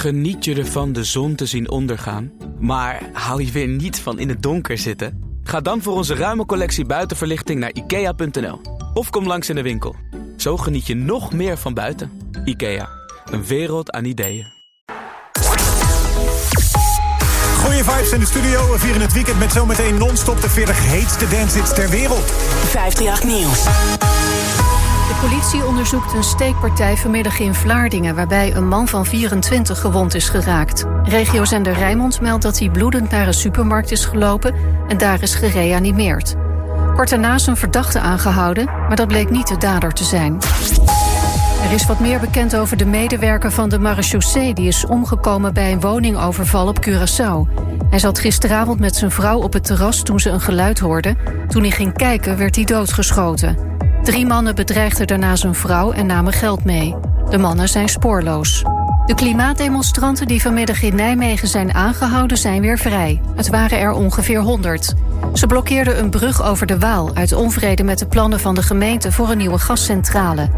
Geniet je ervan de zon te zien ondergaan? Maar hou je weer niet van in het donker zitten? Ga dan voor onze ruime collectie buitenverlichting naar ikea.nl. Of kom langs in de winkel. Zo geniet je nog meer van buiten. Ikea, een wereld aan ideeën. Goeie vibes in de studio. We vieren het weekend met zometeen non-stop de 40 heetste dancehits ter wereld. 538 Nieuws. Politie onderzoekt een steekpartij vanmiddag in Vlaardingen... waarbij een man van 24 gewond is geraakt. Regiozender Rijnmond meldt dat hij bloedend naar een supermarkt is gelopen... en daar is gereanimeerd. Kort daarna is een verdachte aangehouden... maar dat bleek niet de dader te zijn. Er is wat meer bekend over de medewerker van de marechaussee... die is omgekomen bij een woningoverval op Curaçao. Hij zat gisteravond met zijn vrouw op het terras toen ze een geluid hoorde. Toen hij ging kijken werd hij doodgeschoten. Drie mannen bedreigden daarna zijn vrouw en namen geld mee. De mannen zijn spoorloos. De klimaatdemonstranten die vanmiddag in Nijmegen zijn aangehouden zijn weer vrij. Het waren er ongeveer 100. Ze blokkeerden een brug over de Waal uit onvrede met de plannen van de gemeente voor een nieuwe gascentrale.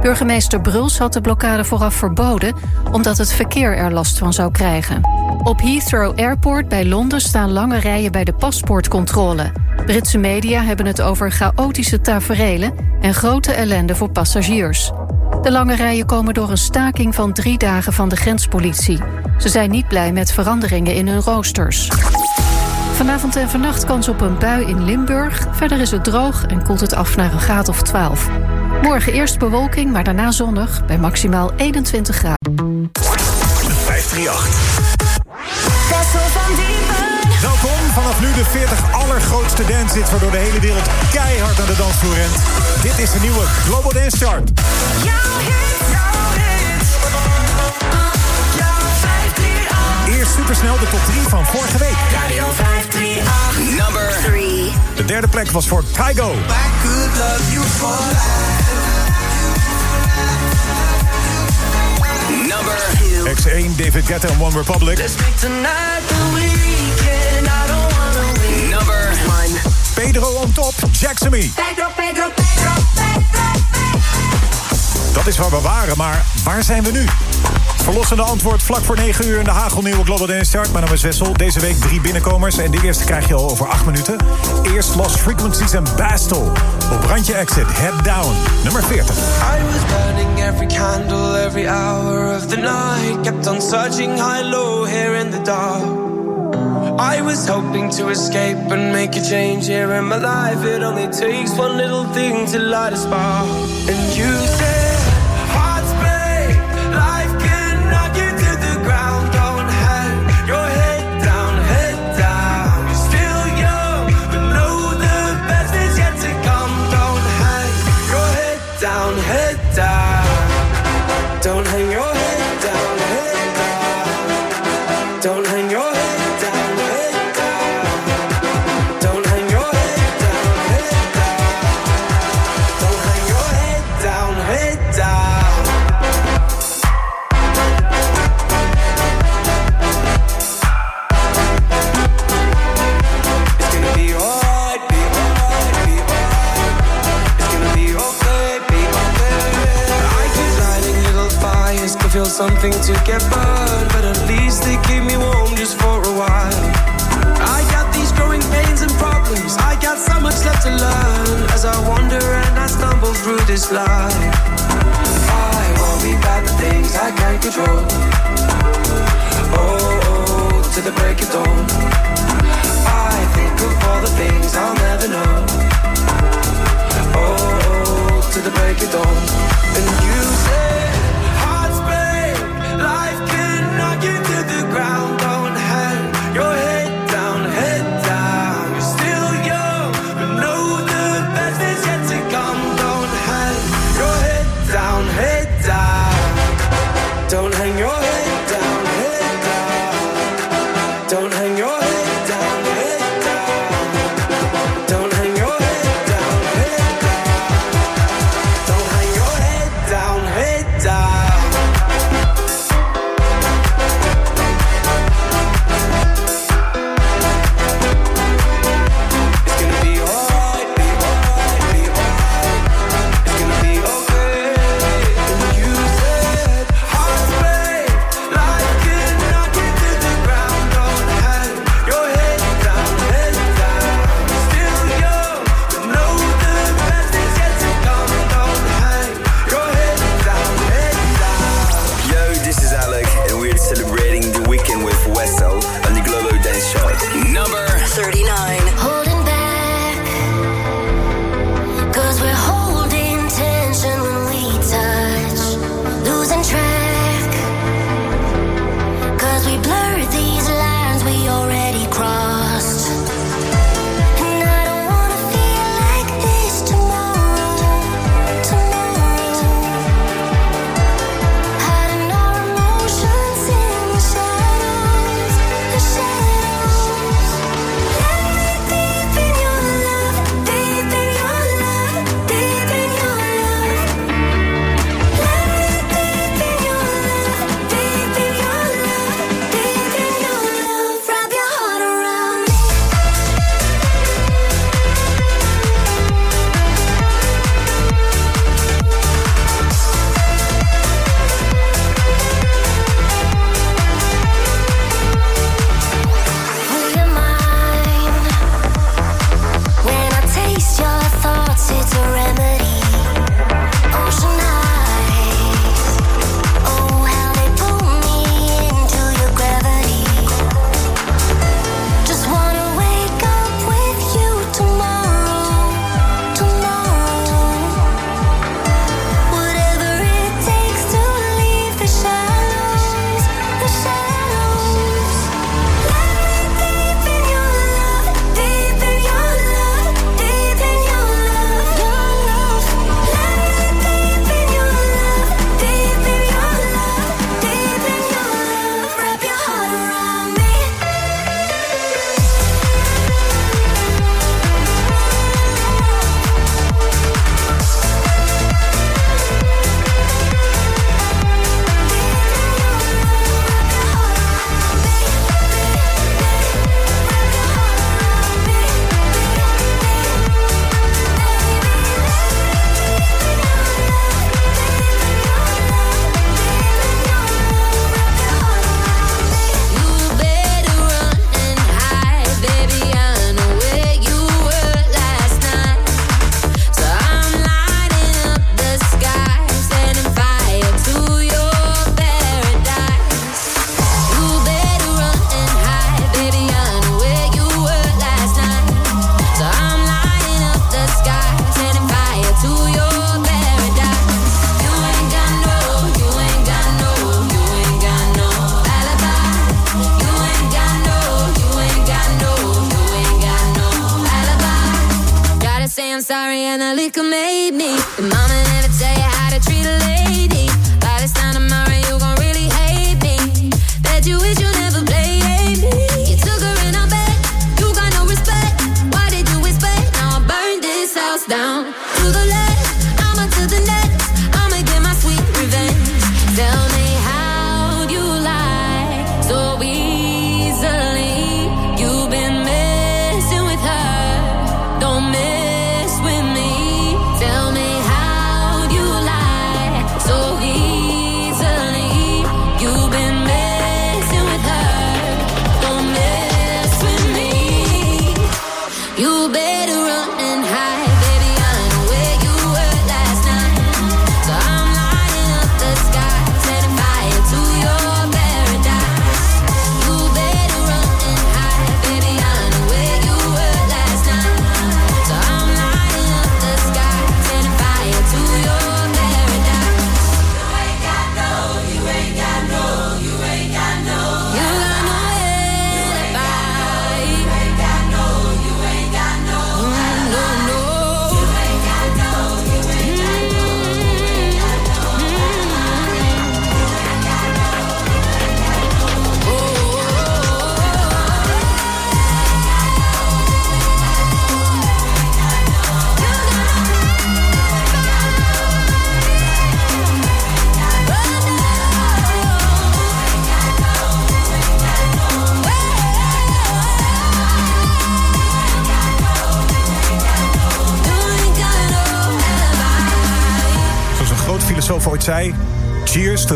Burgemeester Bruls had de blokkade vooraf verboden omdat het verkeer er last van zou krijgen. Op Heathrow Airport bij Londen staan lange rijen bij de paspoortcontrole. Britse media hebben het over chaotische taferelen en grote ellende voor passagiers. De lange rijen komen door een staking van drie dagen van de grenspolitie. Ze zijn niet blij met veranderingen in hun roosters. Vanavond en vannacht kans op een bui in Limburg. Verder is het droog en koelt het af naar een graad of 12. Morgen eerst bewolking, maar daarna zonnig bij maximaal 21 graden. 538. Vanaf nu de 40 allergrootste dancehits... waardoor de hele wereld keihard naar de dansvloer rent. Dit is de nieuwe Global Dance Chart. Eerst supersnel de top 3 van vorige week. Radio 538. Number 3. De derde plek was voor Kygo. Number 2. X1, David Guetta en One Republic. Number Pedro on top, Jackson Me. Dat is waar we waren, maar waar zijn we nu? Verlossende antwoord vlak voor 9 uur in de hagelnieuwe Global Dance Chart. Mijn naam is Wessel. Deze week drie binnenkomers en de eerste krijg je al over 8 minuten. Eerst Lost Frequencies en Bastel. Op randje exit, Head Down, nummer 40. I was burning every candle every hour of the night. Kept on searching high low here in the dark. I was hoping to escape and make a change here in my life. It only takes one little thing to light a spark. And you said, to get burned,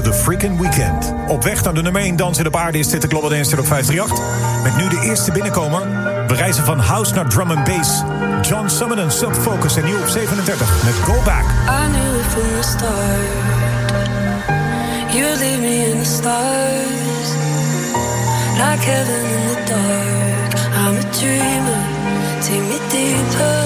The Freaking Weekend. Op weg naar de nummer 1 dans in de paarden is dit de Global Dance op 538. Met nu de eerste binnenkomer. We reizen van house naar drum and bass. John Summon en Sub Focus en nu op 37 met Go Back. I knew it from the start. You leave me in the stars. Like heaven in the dark. I'm a dreamer. Take me deeper.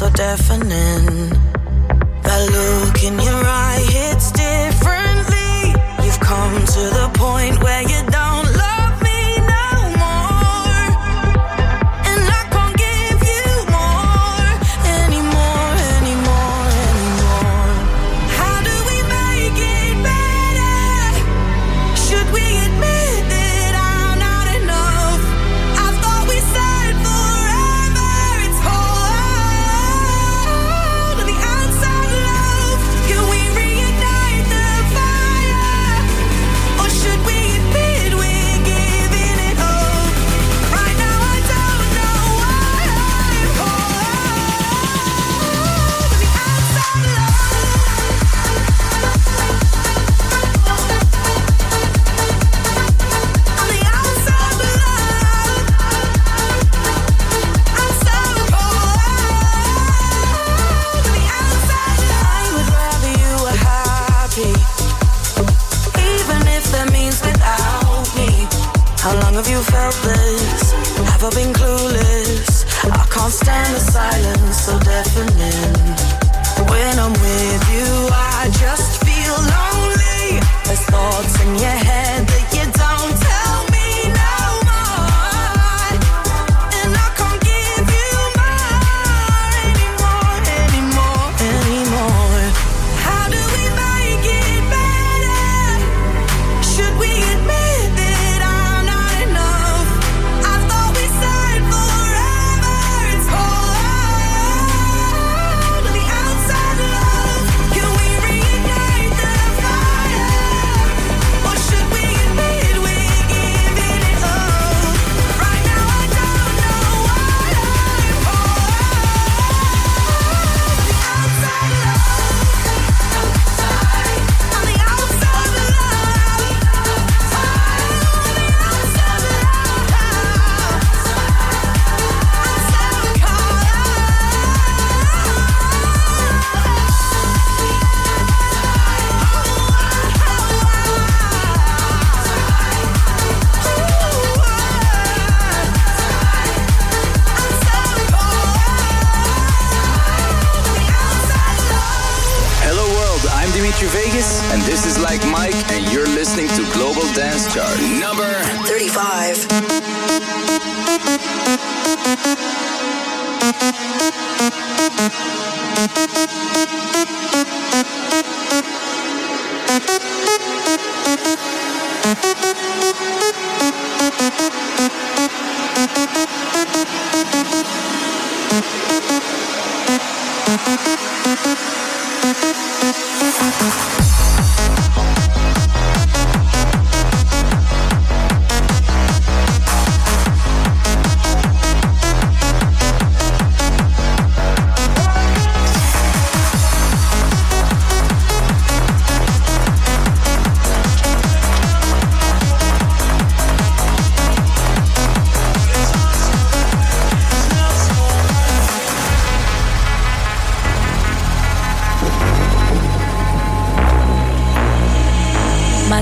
so definite.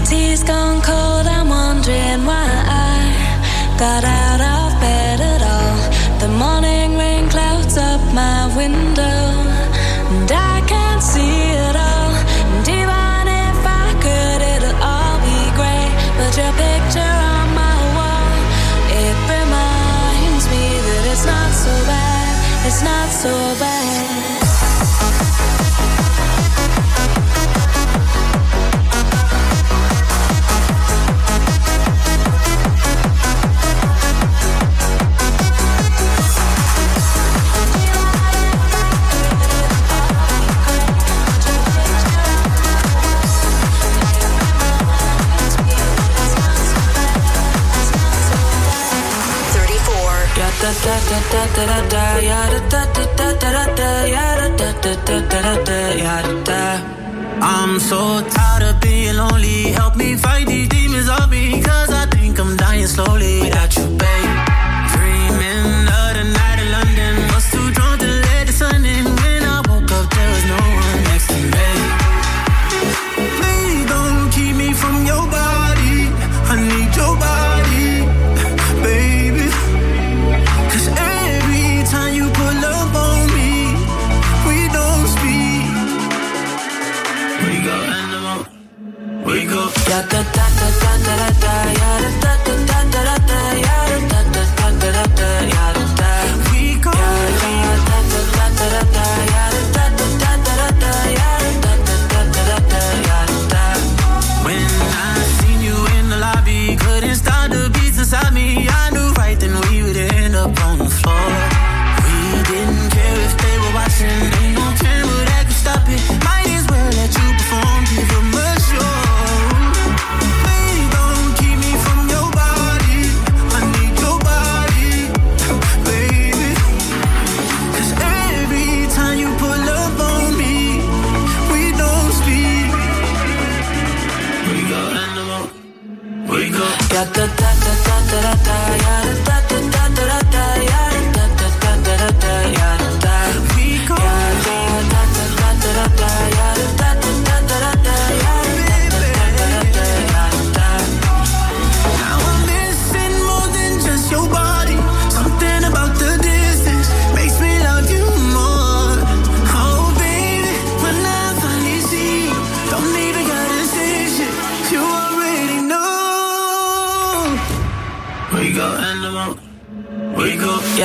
tea's gone cold. I'm wondering why I got out of bed at all. The morning rain clouds up my window, and I can't see it all. And even if I could, it'll all be grey. But your picture on my wall, it reminds me that it's not so bad. It's not so bad. I'm so tired of being lonely. Help me fight these demons of me. Cause I think I'm dying slowly without you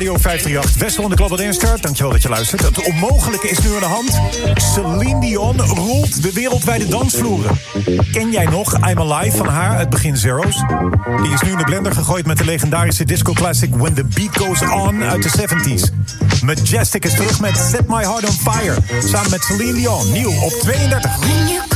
Radio 538. Wessel in de Global Dance Dankjewel dat je luistert. Het onmogelijke is nu aan de hand. Celine Dion rolt de wereldwijde dansvloeren. Ken jij nog I'm Alive van haar Het begin Zero's? Die is nu in de blender gegooid met de legendarische disco classic When the Beat Goes On uit de 70s. Majestic is terug met Set My Heart on Fire. Samen met Celine Dion, nieuw op 32.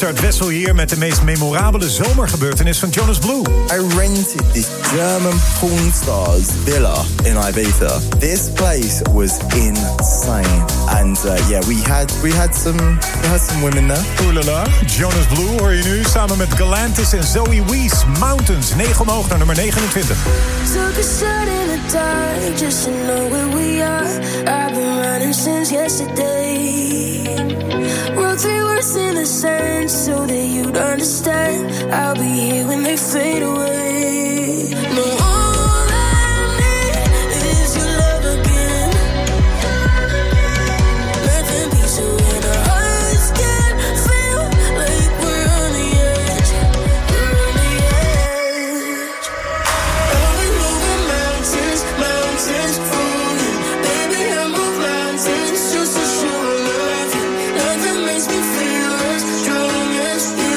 Richard Wessel hier met de meest memorabele zomergebeurtenis van Jonas Blue. I rented this German porn stars villa in Ibiza. This place was insane. And uh, yeah, we had, we, had some, we had some women there. Oelala. Jonas Blue hoor je nu samen met Galantis en Zoe Wees. Mountains, 9 omhoog naar nummer 29. Took a shot in the dark, just to know where we are. I've been running since yesterday. Road through in the sand so that you'd understand. I'll be here when they fade away. makes me feel as strong as you.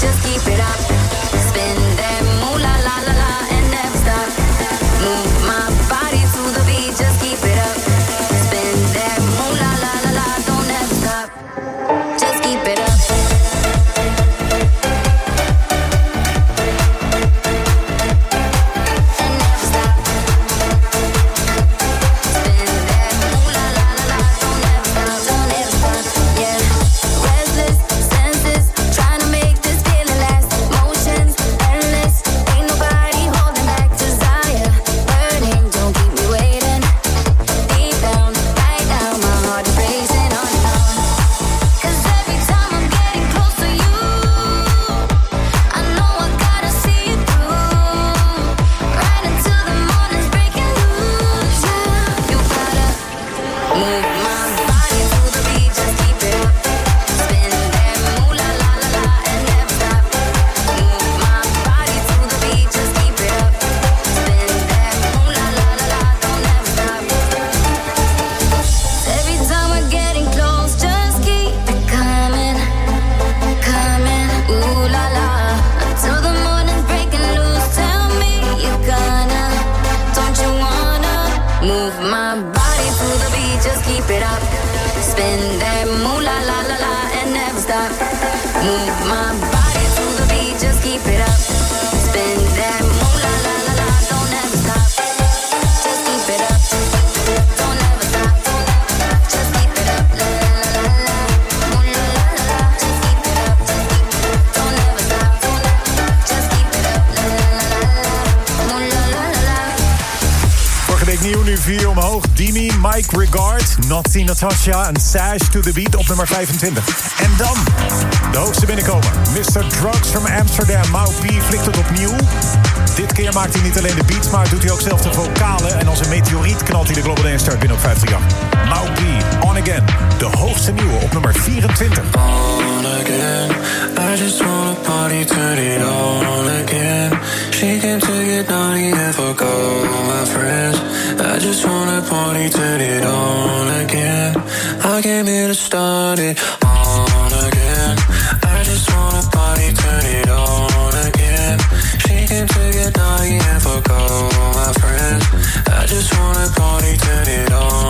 Just keep it up. Naughty Natasha en Sash to the Beat op nummer 25. En dan de hoogste binnenkomer. Mr. Drugs from Amsterdam, Mau P flikt het opnieuw. Dit keer maakt hij niet alleen de beats, maar doet hij ook zelf de vocalen. En als een meteoriet knalt hij de Global Dance Chart binnen op 538. Mau P, On Again, de hoogste nieuwe op nummer 24. on again. I just wanna party, turn it on again. She came to get naughty and fuck all my friends. I just wanna party, turn it on again. I came here to start it on again. I just wanna party, turn it on again. She came to get naughty and fuck all my friends. I just wanna party, turn it on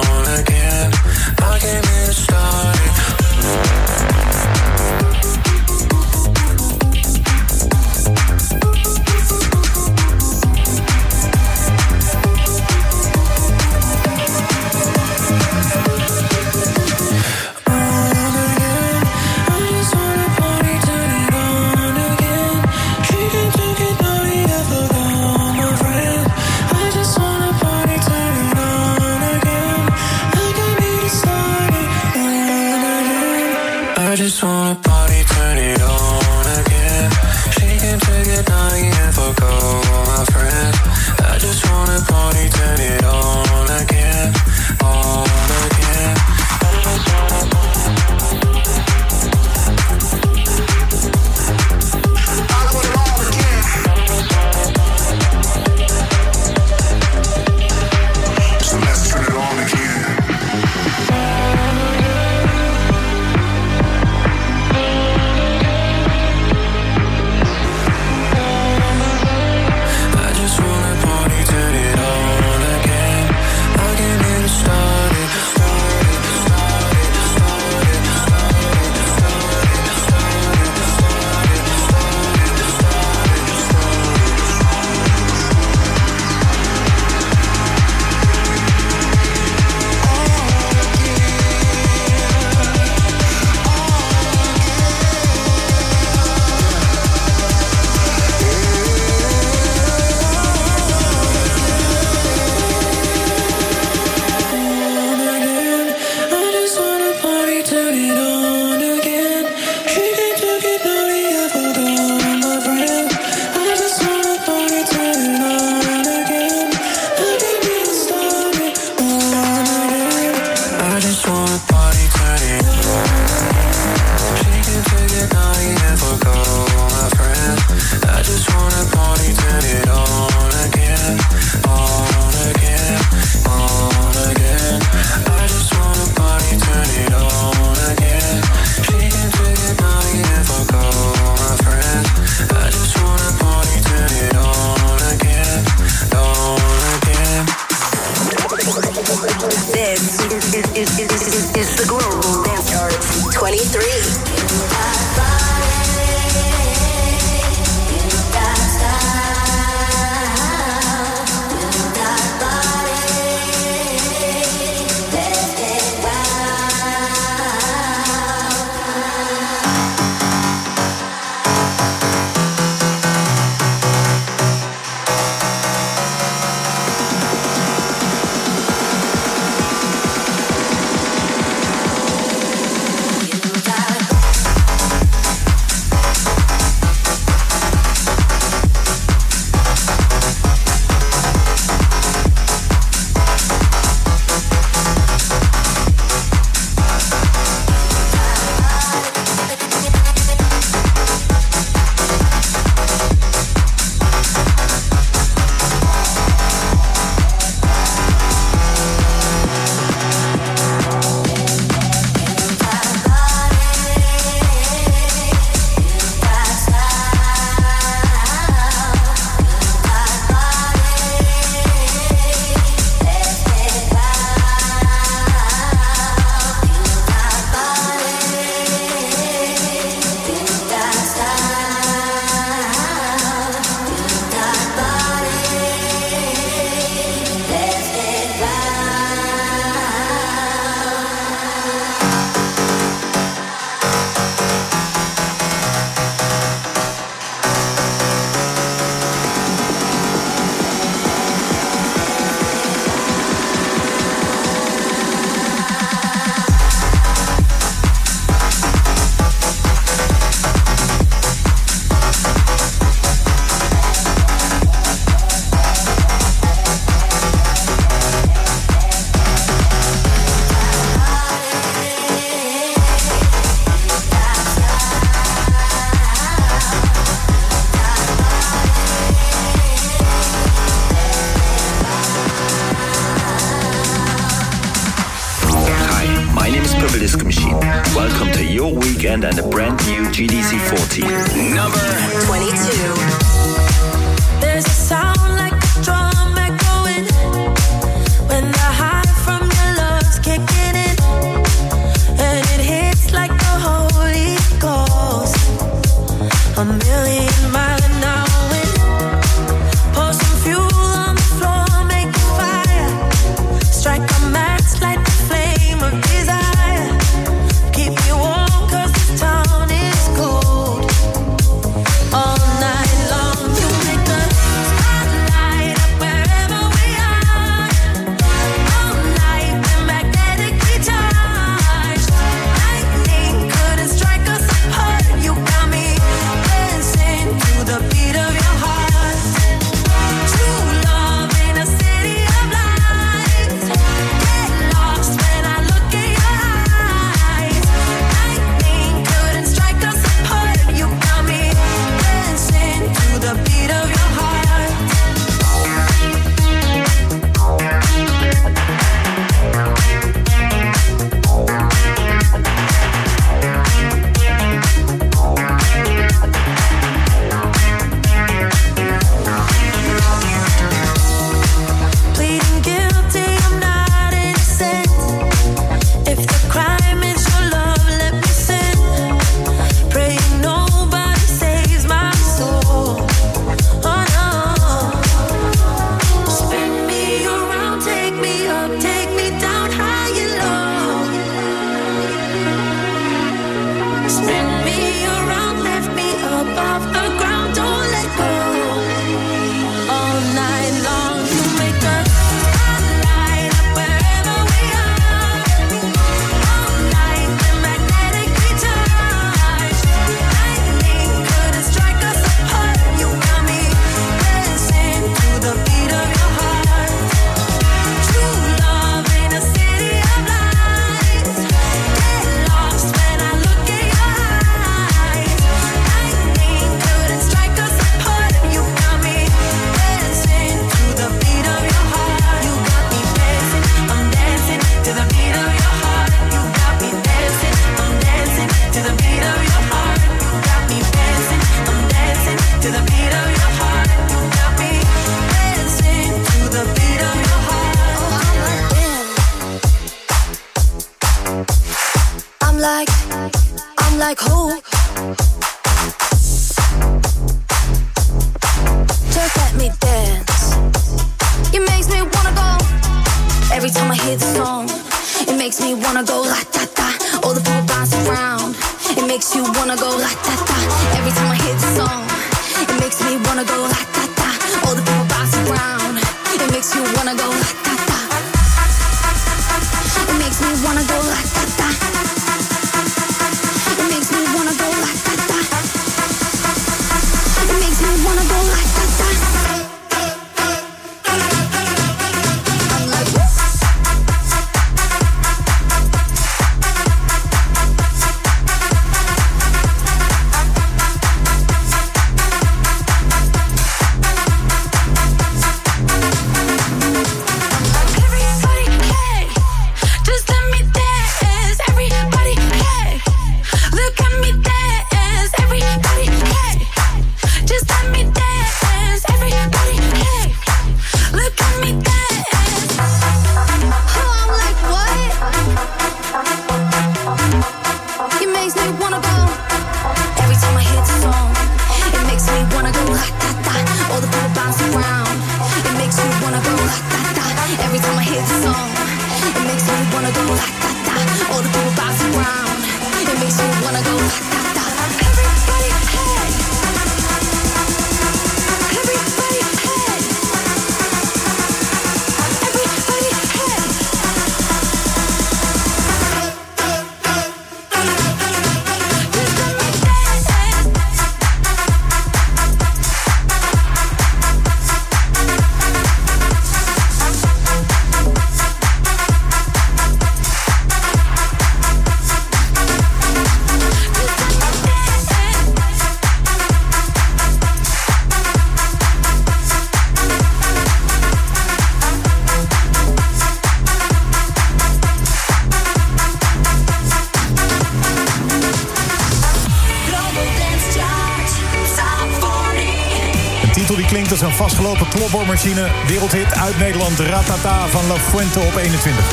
Wereldhit uit Nederland. Ratata van La Fuente op 21.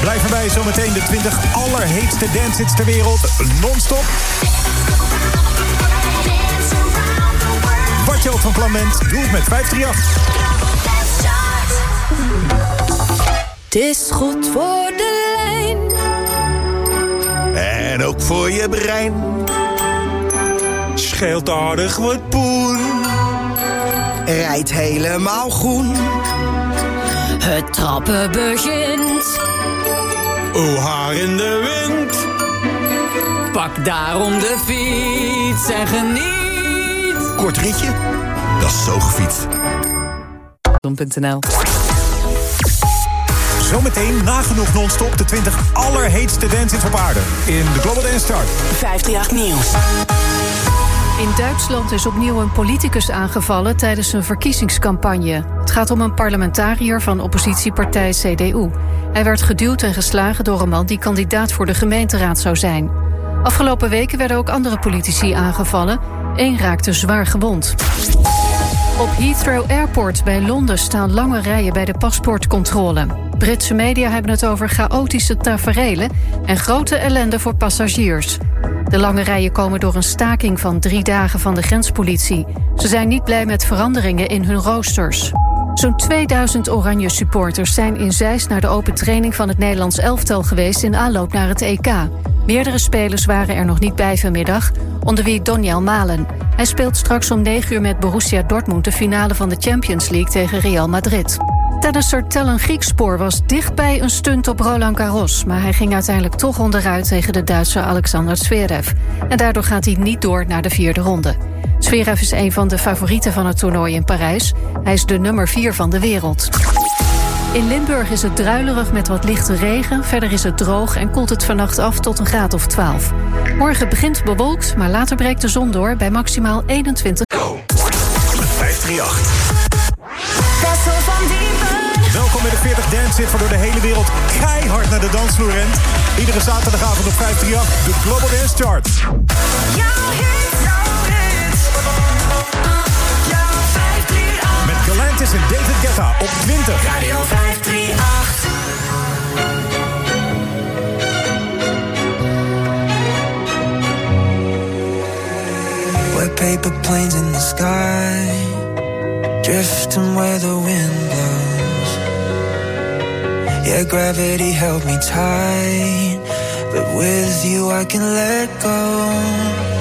Blijf erbij zometeen de 20 allerheetste dancehits ter wereld. Non-stop. Wat je ook van plan bent, doe het met 538. Het is goed voor de lijn. En ook voor je brein. Scheelt aardig wat poen. Rijdt helemaal groen. Het trappen begint. O haar in de wind. Pak daarom de fiets en geniet. Kort ritje, dat is zo gefietst. .nl Zometeen nagenoeg non-stop de 20 allerheetste dancehits op aarde. In de Global Dance Chart. 538 Nieuws. In Duitsland is opnieuw een politicus aangevallen tijdens een verkiezingscampagne. Het gaat om een parlementariër van oppositiepartij CDU. Hij werd geduwd en geslagen door een man die kandidaat voor de gemeenteraad zou zijn. Afgelopen weken werden ook andere politici aangevallen. Eén raakte zwaar gewond. Op Heathrow Airport bij Londen staan lange rijen bij de paspoortcontrole. Britse media hebben het over chaotische taferelen en grote ellende voor passagiers. De lange rijen komen door een staking van drie dagen van de grenspolitie. Ze zijn niet blij met veranderingen in hun roosters. Zo'n 2000 oranje supporters zijn in Zeist naar de open training van het Nederlands elftal geweest in aanloop naar het EK. Meerdere spelers waren er nog niet bij vanmiddag, onder wie Donjel Malen. Hij speelt straks om 9 uur met Borussia Dortmund de finale van de Champions League tegen Real Madrid. Tennisser Tellen Griekspoor was dichtbij een stunt op Roland Garros... maar hij ging uiteindelijk toch onderuit tegen de Duitse Alexander Zverev. En daardoor gaat hij niet door naar de vierde ronde. Zverev is een van de favorieten van het toernooi in Parijs. Hij is de nummer 4 van de wereld. In Limburg is het druilerig met wat lichte regen. Verder is het droog en koelt het vannacht af tot een graad of 12. Morgen begint bewolkt, maar later breekt de zon door bij maximaal 21. 538. Bij de 40 Dance Hit, waardoor de hele wereld keihard naar de dansvloer rent. Iedere zaterdagavond op 538, de Global Dance Chart. Met Galantis en David Guetta op 20. Radio 538. We're paper planes in the sky, drifting where the wind. Yeah, gravity held me tight, but with you I can let go.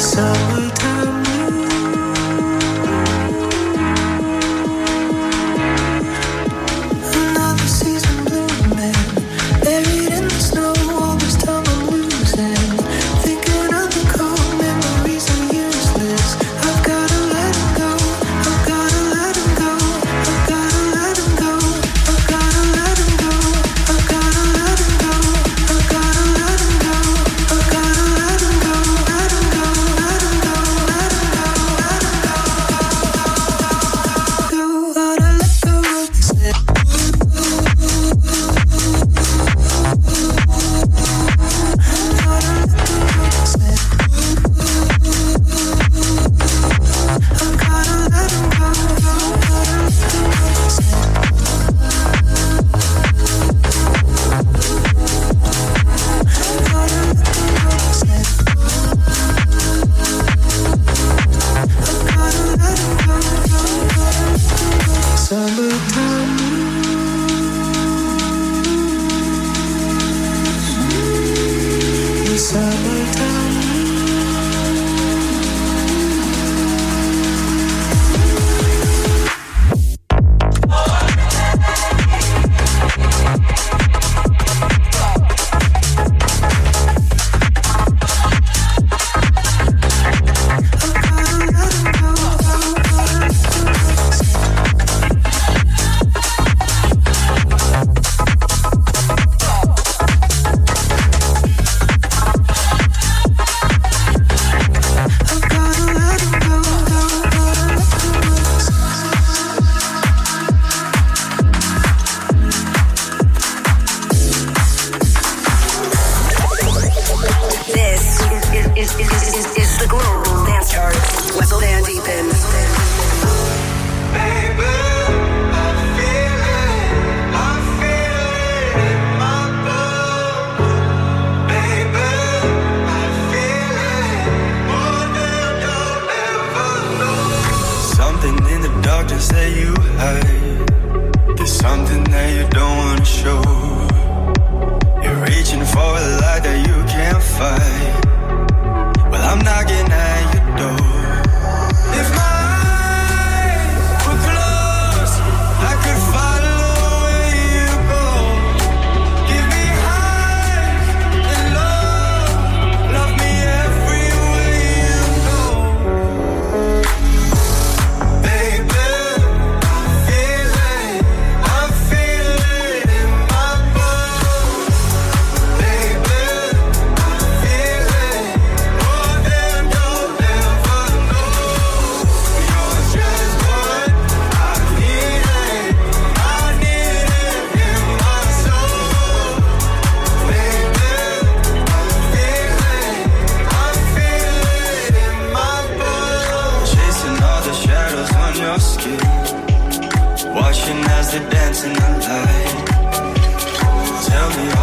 The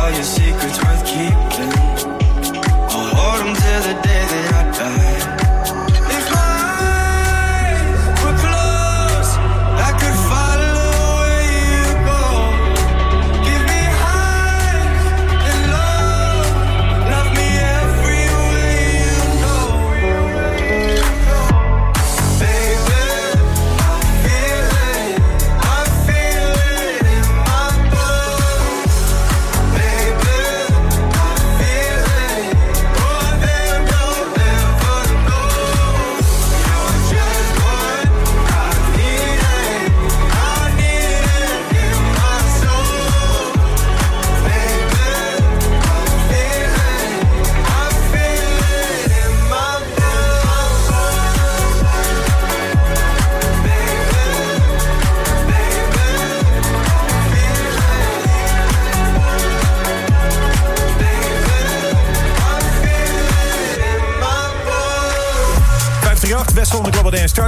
all you secrets worth keeping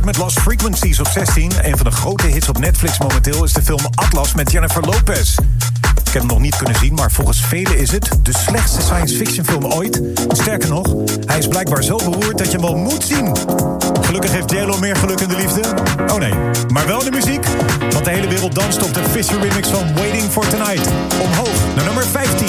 met Lost Frequencies op 16. Een van de grote hits op Netflix momenteel is de film Atlas met Jennifer Lopez. Ik heb hem nog niet kunnen zien, maar volgens velen is het de slechtste science fiction film ooit. Sterker nog, hij is blijkbaar zo beroerd dat je hem wel moet zien. Gelukkig heeft JLo meer geluk in de liefde. Oh nee, maar wel de muziek. Want de hele wereld danst op de Fisher remix van Waiting for Tonight. Omhoog naar nummer 15.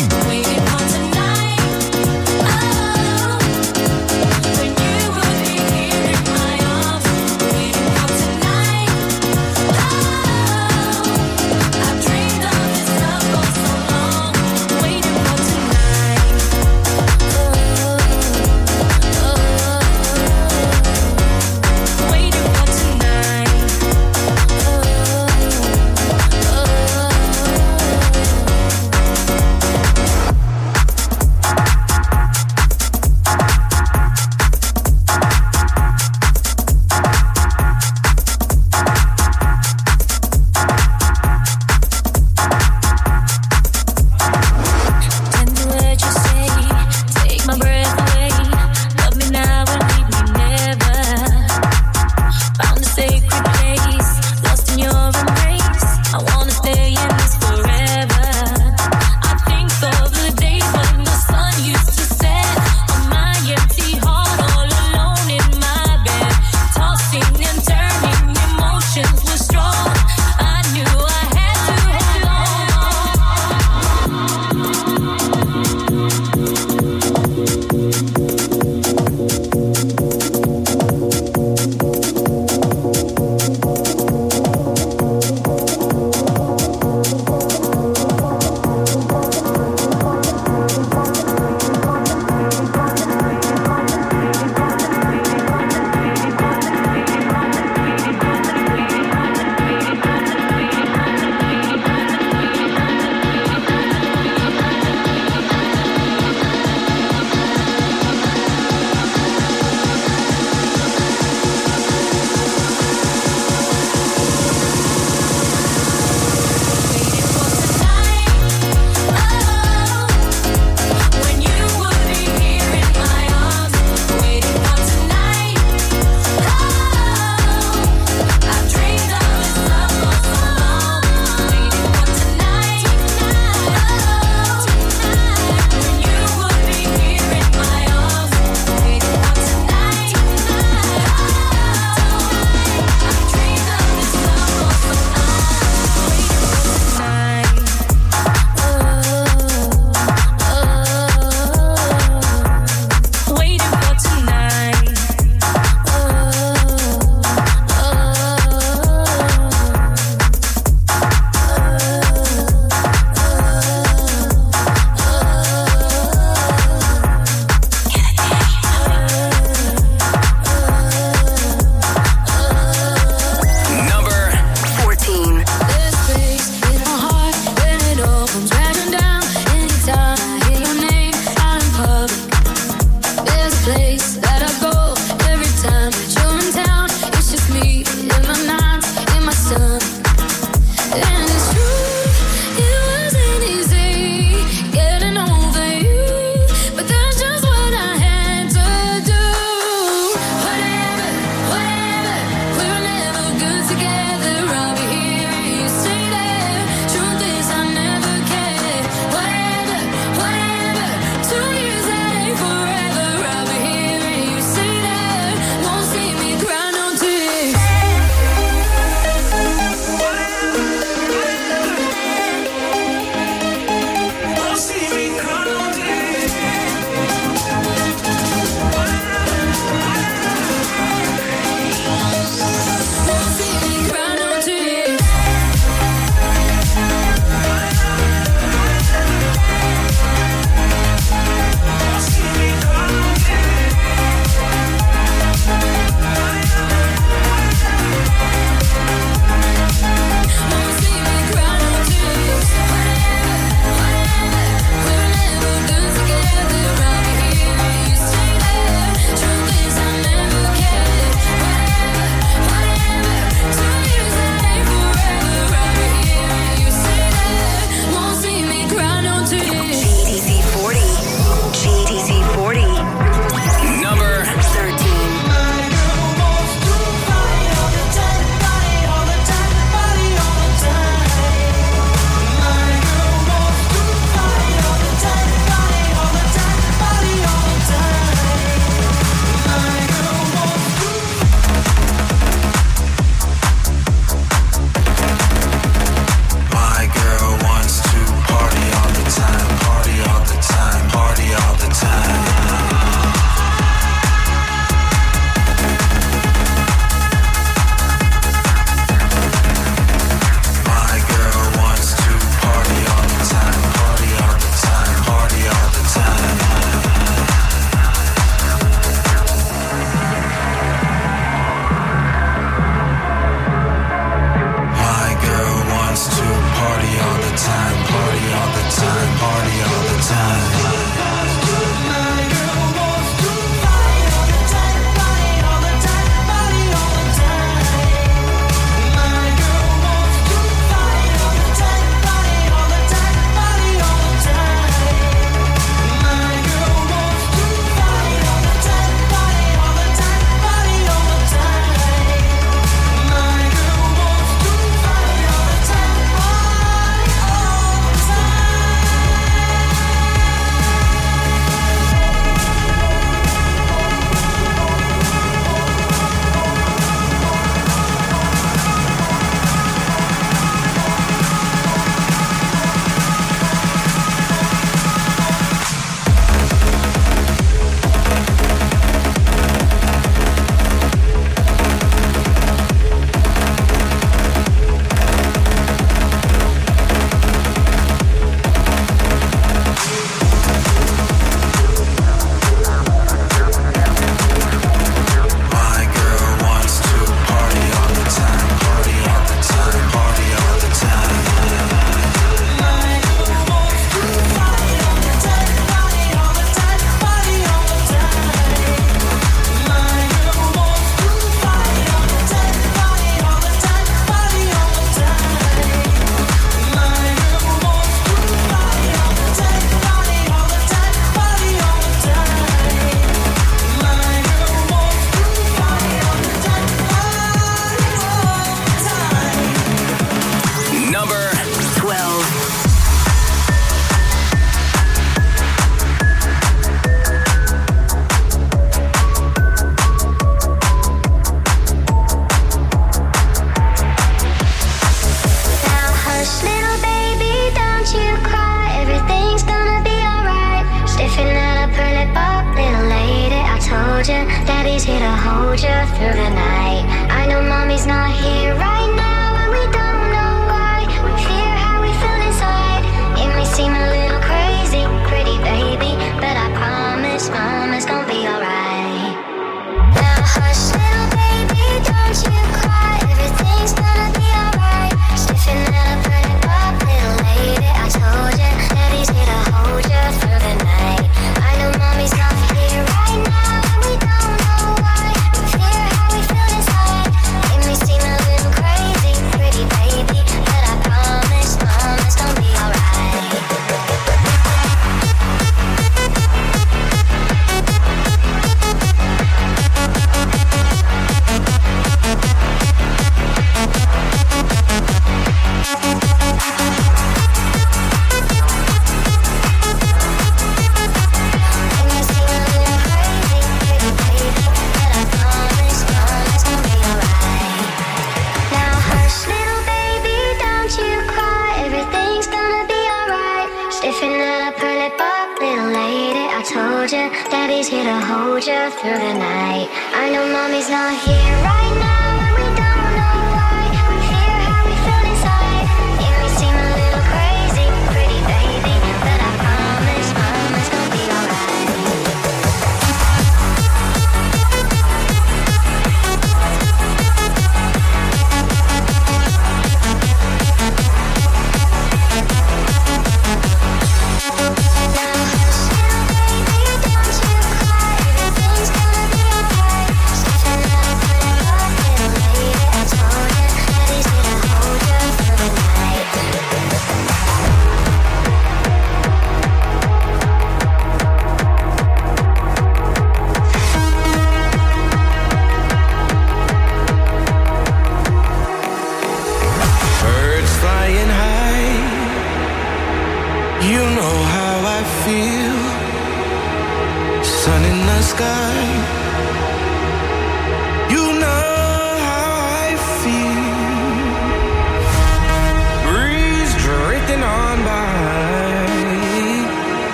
always here to hold you through the night. I know mommy's not here right now.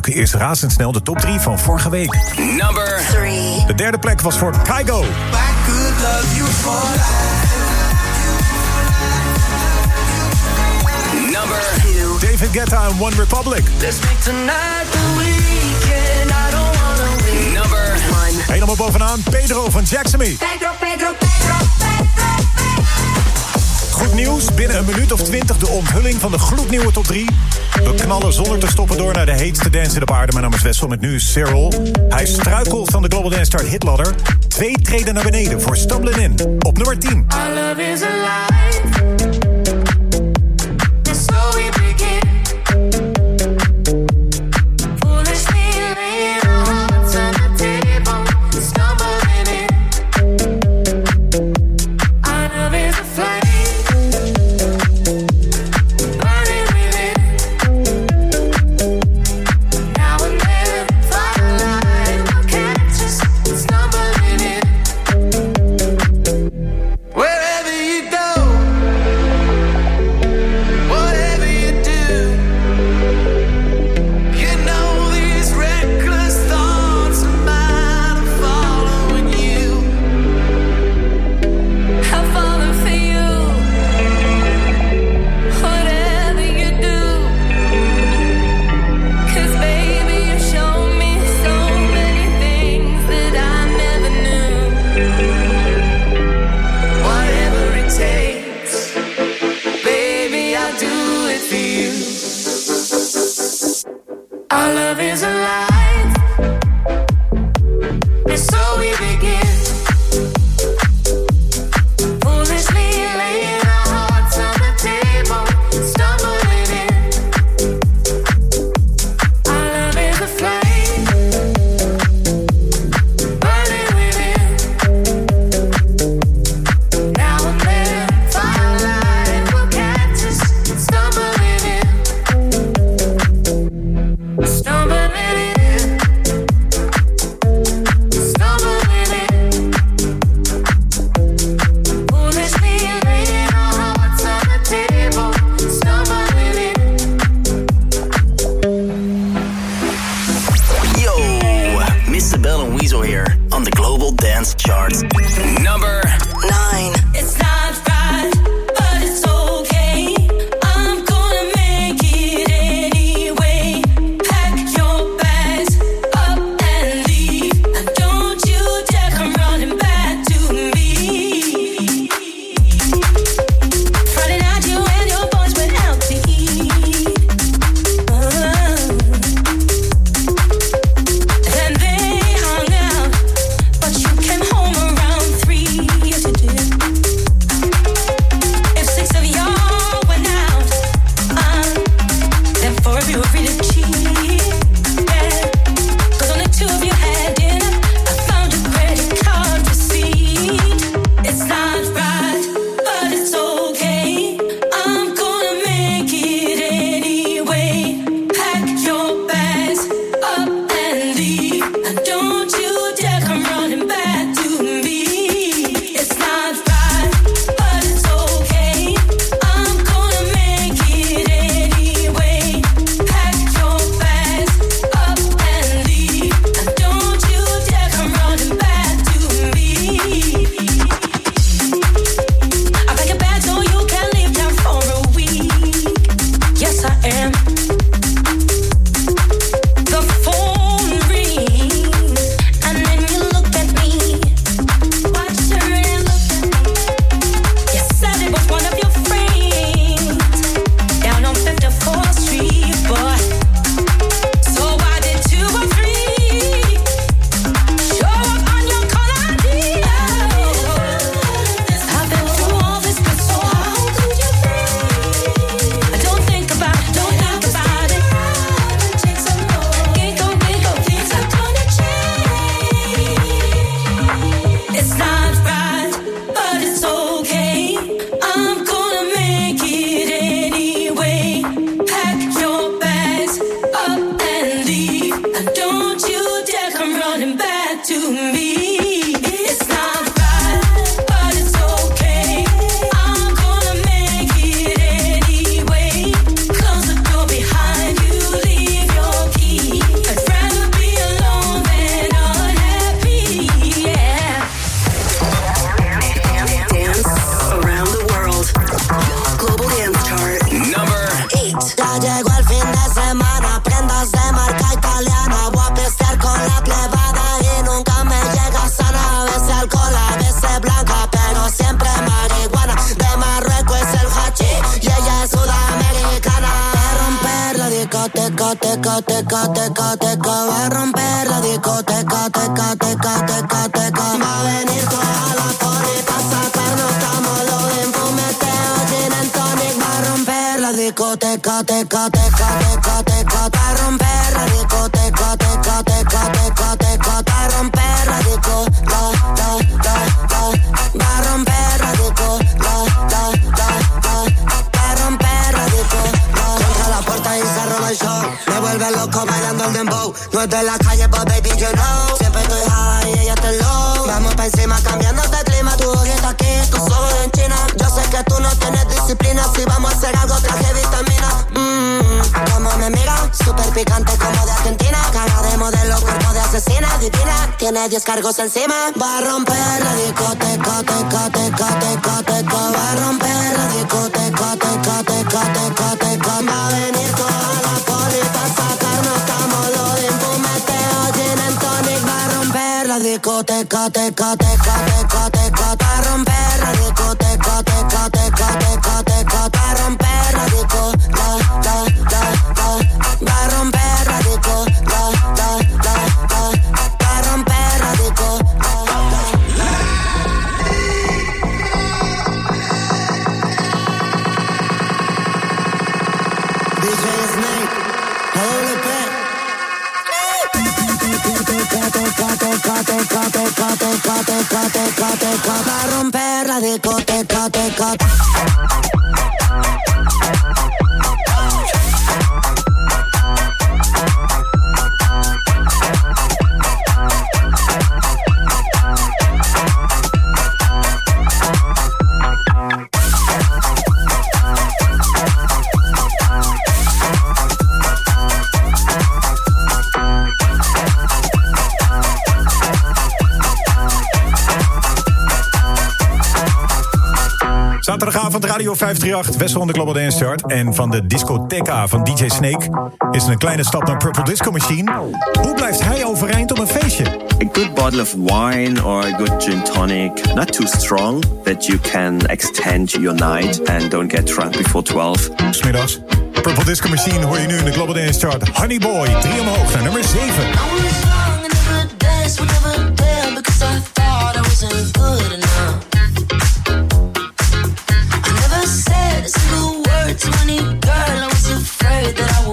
is razendsnel de top 3 van vorige week. Number 3. De derde plek was voor Kygo. Number 2. David Guetta en One Republic. Let's make tonight the weekend. I don't wanna Number 1. Helemaal bovenaan Pedro van Jacksonmy. Pedro, Pedro. Goed nieuws, binnen een minuut of twintig de omhulling van de gloednieuwe top 3. We knallen zonder te stoppen door naar de heetste dance in de aarde. Mijn naam is Wessel met nu Cyril. Hij struikelt van de Global Dance Start Hitladder. Twee treden naar beneden voor Stumbling In op nummer 10. Our is alive. Zaterdagavond Radio 538, Wessel on de Global Dance Chart. En van de discotheca van DJ Snake is een kleine stap naar Purple Disco Machine. Hoe blijft hij overeind op een feestje? A good bottle of wine or a good gin tonic, not too strong, that you can extend your night and don't get drunk before 12. Smiddags. Purple Disco Machine hoor je nu in de Global Dance Chart. Honey Boy, drie omhoog naar nummer 7. Afraid that I would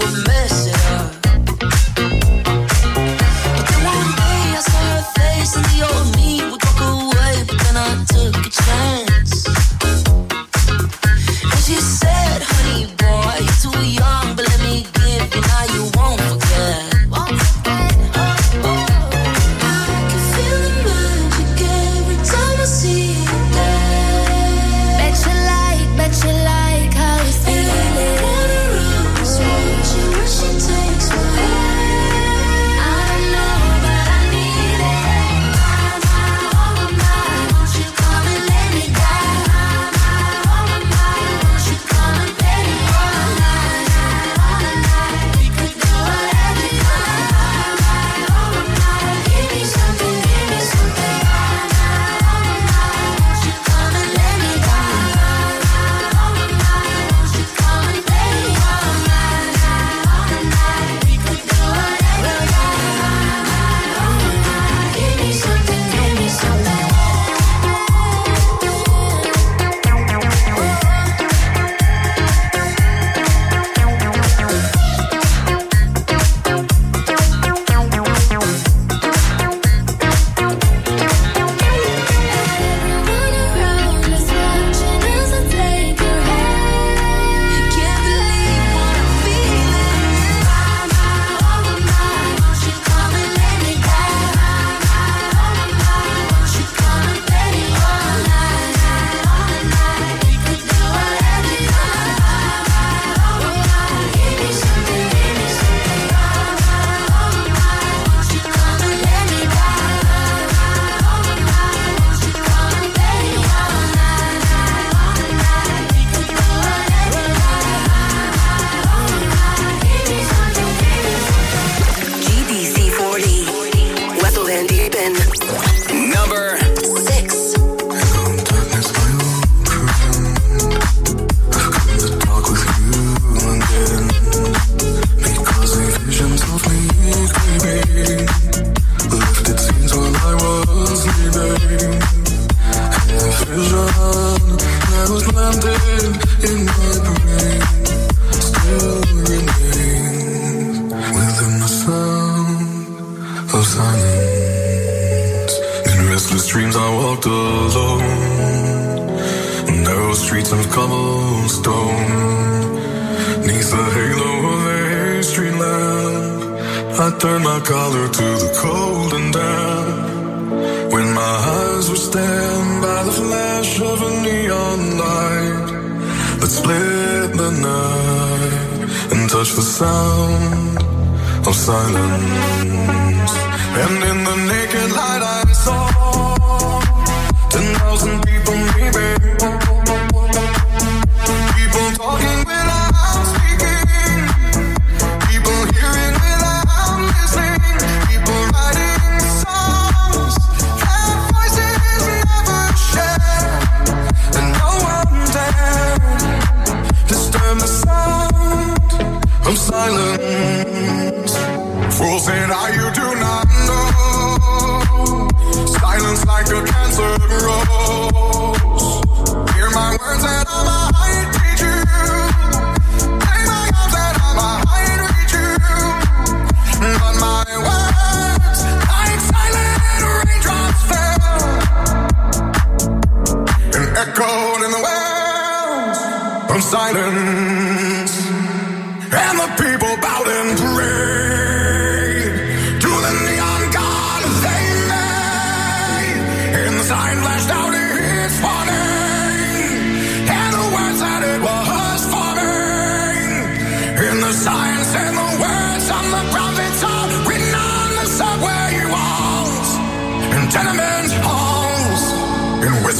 I turned my collar to the cold and damp. When my eyes were stabbed by the flash of a neon light that split the night and touched the sound of silence. And in the naked light, I saw ten thousand people maybe. Rules that I you do not know. Silence like a cancer grows. Hear my words and I might teach you. Take my arms and I might reach you. But my words, like silent raindrops fell. And echoed in the wells of silence. And the people bowed in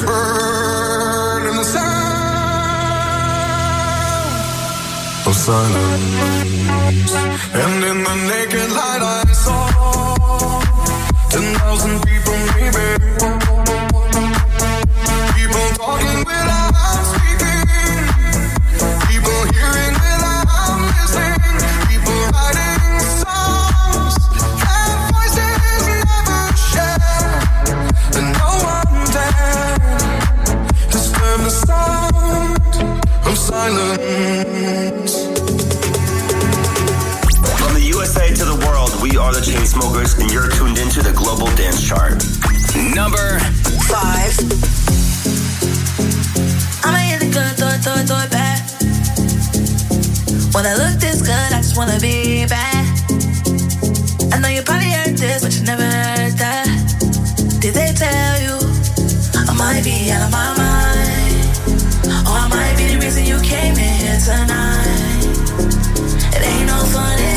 bird in the sound of silence. And in the naked light, I saw ten thousand people, maybe. chain smokers, and you're tuned into the Global Dance Chart. Number five. I'ma hit the good, throw it, throw it, throw it back. When I look this good, I just wanna be bad. I know you probably heard this, but you never heard that. Did they tell you I might be out of my mind? Or I might be the reason you came in here tonight. It ain't no fun.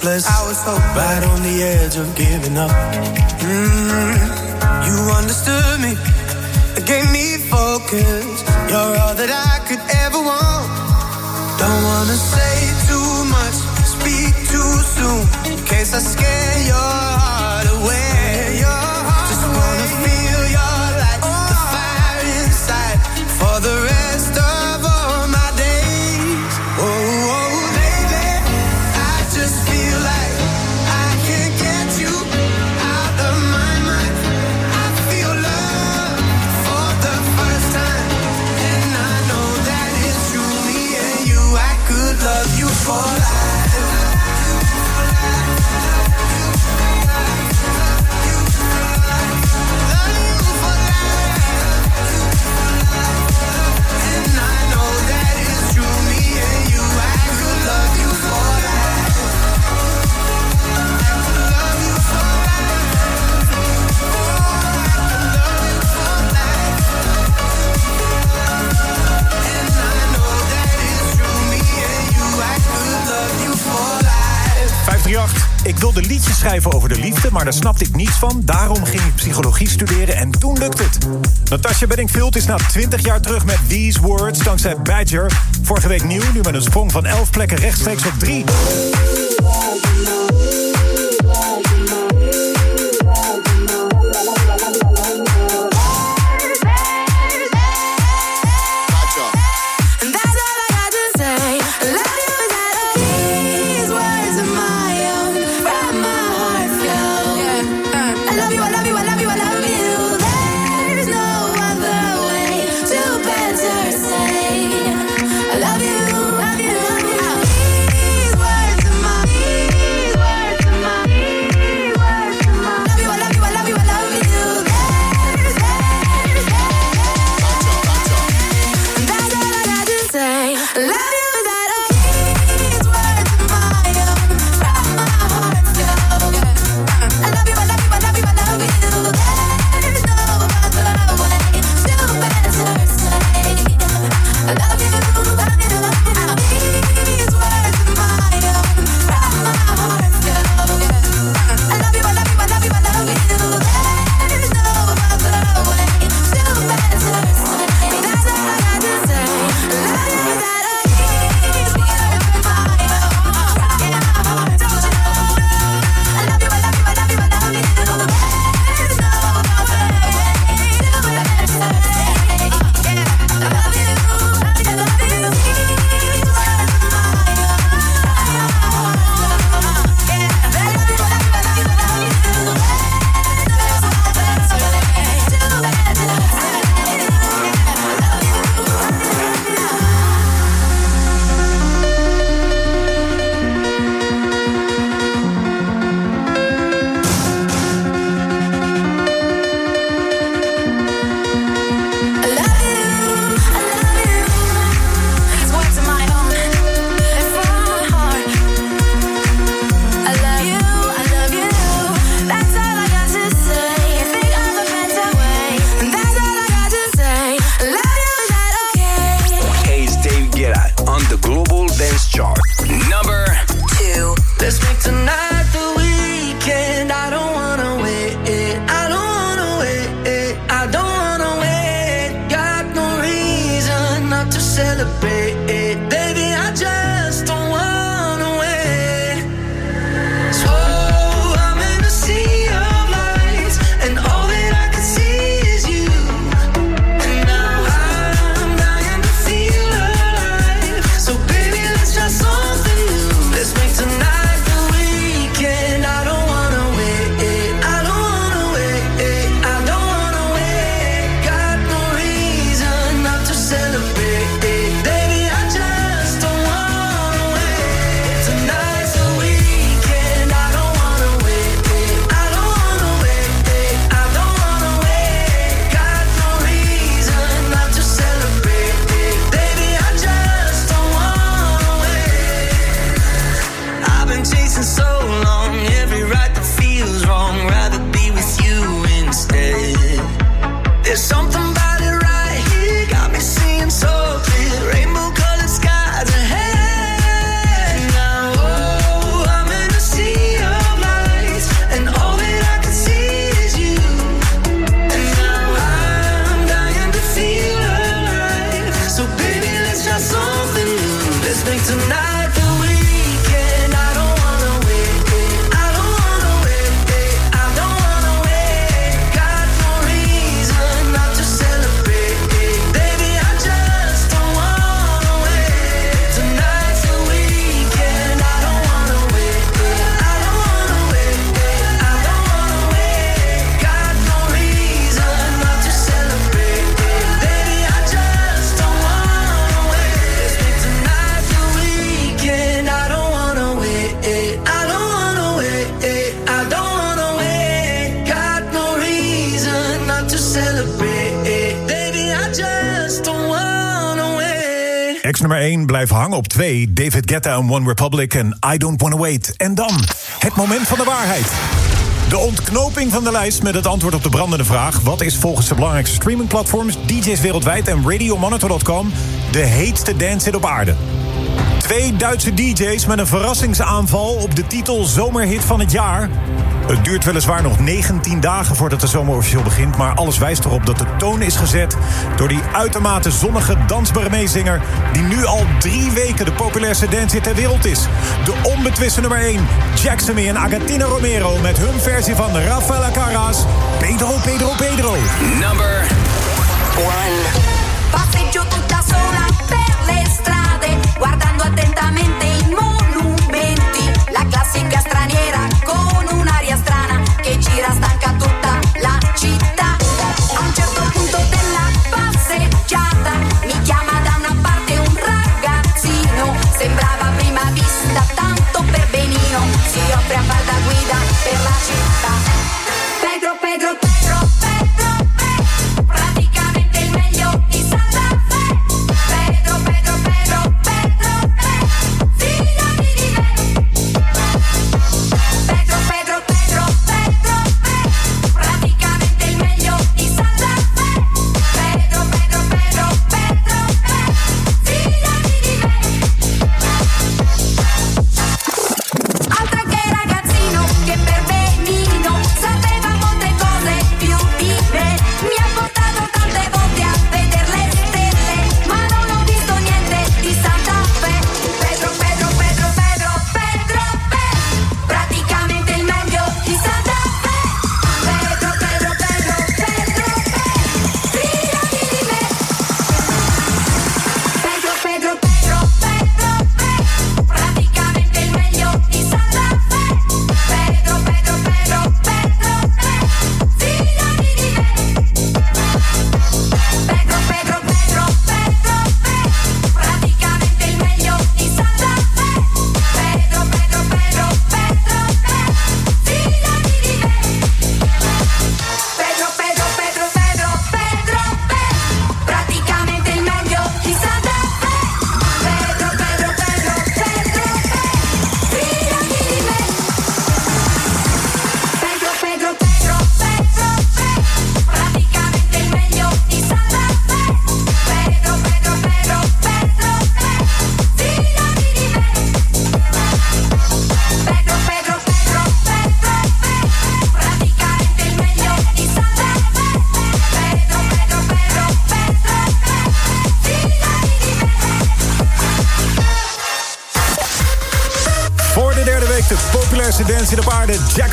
hopeless. I was so right on the edge of giving. schrijven over de liefde, maar daar snapte ik niets van. Daarom ging ik psychologie studeren en toen lukte het. Natasha Bedingfield is na 20 jaar terug met These Words dankzij Badger. Vorige week nieuw, nu met een sprong van 11 plekken rechtstreeks op 3. Op 2. David Guetta en One Republic en I Don't Wanna Wait. En dan het moment van de waarheid. De ontknoping van de lijst met het antwoord op de brandende vraag... wat is volgens de belangrijkste streamingplatforms... DJ's wereldwijd en RadioMonitor.com... de heetste dancehit op aarde? Twee Duitse DJ's met een verrassingsaanval... op de titel Zomerhit van het jaar... Het duurt weliswaar nog 19 dagen voordat de zomer officieel begint... maar alles wijst erop dat de toon is gezet... door die uitermate zonnige, dansbare meezinger... die nu al drie weken de populairste dancer ter wereld is. De onbetwiste nummer 1, Jacksamy en Agatina Romero... met hun versie van Rafaela Carras, Pedro, Pedro, Pedro. Number one. Passeggio tutta sola per le strade, guardando attentamente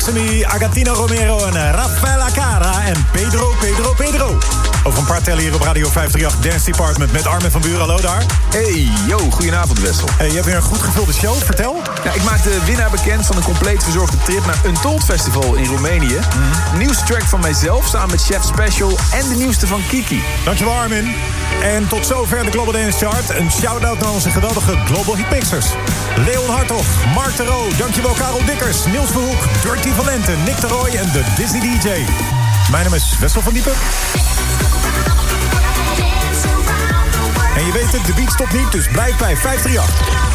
Jacksony, Agatina Romero en Rafaela Cara en Pedro, Pedro, Pedro. Over een paar tellen hier op Radio 538 Dance Department met Armin van Buren. Hallo daar. Hey, yo, goedenavond Wessel. Hey, je hebt weer een goed gevulde show, vertel. Nou, ik maak de winnaar bekend van een compleet verzorgde trip naar Untold Festival in Roemenië. Nieuwste track van mijzelf samen met Chef Special en de nieuwste van Kiki. Dankjewel Armin. En tot zover de Global Dance Chart. Een shout-out naar onze geweldige Global Hit Mixers. Leon Hartog, Mark de Roo, dankjewel Karel Dikkers, Niels Verhoek, Dirty Valente, Nick de Roy en de Disney DJ. Mijn naam is Wessel van Diepen. En je weet het, de beat stopt niet, dus blijf bij 538.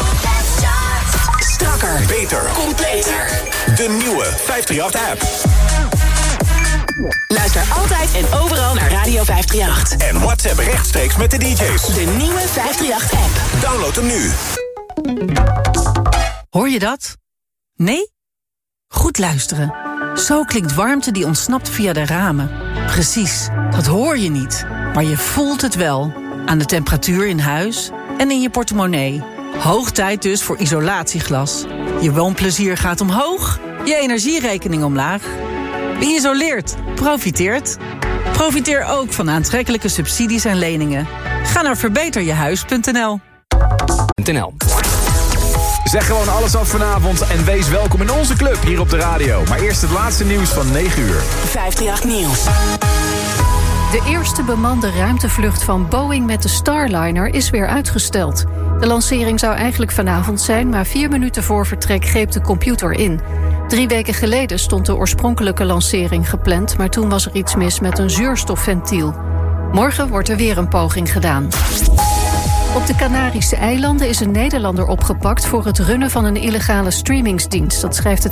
Strakker. Beter. Completer. De nieuwe 538-app. Luister altijd en overal naar Radio 538. En WhatsApp rechtstreeks met de DJ's. De nieuwe 538-app. Download hem nu. Hoor je dat? Nee? Goed luisteren. Zo klinkt warmte die ontsnapt via de ramen. Precies, dat hoor je niet. Maar je voelt het wel. Aan de temperatuur in huis en in je portemonnee. Hoog tijd dus voor isolatieglas. Je woonplezier gaat omhoog, je energierekening omlaag. Wie isoleert, profiteert. Profiteer ook van aantrekkelijke subsidies en leningen. Ga naar verbeterjehuis.nl. NL. Zeg gewoon alles af vanavond en wees welkom in onze club hier op de radio. Maar eerst het laatste nieuws van 9 uur. 538 Nieuws. De eerste bemande ruimtevlucht van Boeing met de Starliner is weer uitgesteld. De lancering zou eigenlijk vanavond zijn, maar vier minuten voor vertrek greep de computer in. Drie weken geleden stond de oorspronkelijke lancering gepland, maar toen was er iets mis met een zuurstofventiel. Morgen wordt er weer een poging gedaan. Op de Canarische eilanden is een Nederlander opgepakt voor het runnen van een illegale streamingsdienst. Dat schrijft het